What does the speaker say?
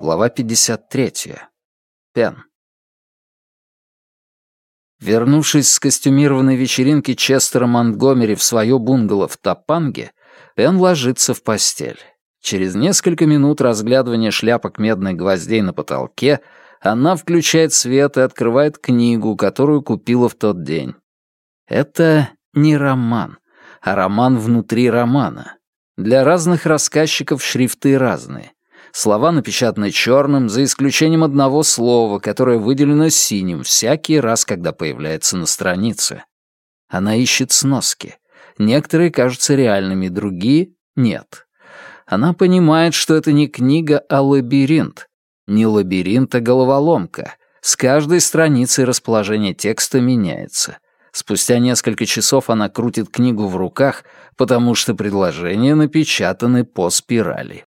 Глава 53. Пен. Вернувшись с костюмированной вечеринки Честера Монтгомери в свое бунгало в Тапанге, Пен ложится в постель. Через несколько минут разглядывания шляпок медных гвоздей на потолке она включает свет и открывает книгу, которую купила в тот день. Это не роман, а роман внутри романа. Для разных рассказчиков шрифты разные. Слова напечатаны черным, за исключением одного слова, которое выделено синим всякий раз, когда появляется на странице. Она ищет сноски. Некоторые кажутся реальными, другие — нет. Она понимает, что это не книга, а лабиринт. Не лабиринт, а головоломка. С каждой страницей расположение текста меняется. Спустя несколько часов она крутит книгу в руках, потому что предложения напечатаны по спирали.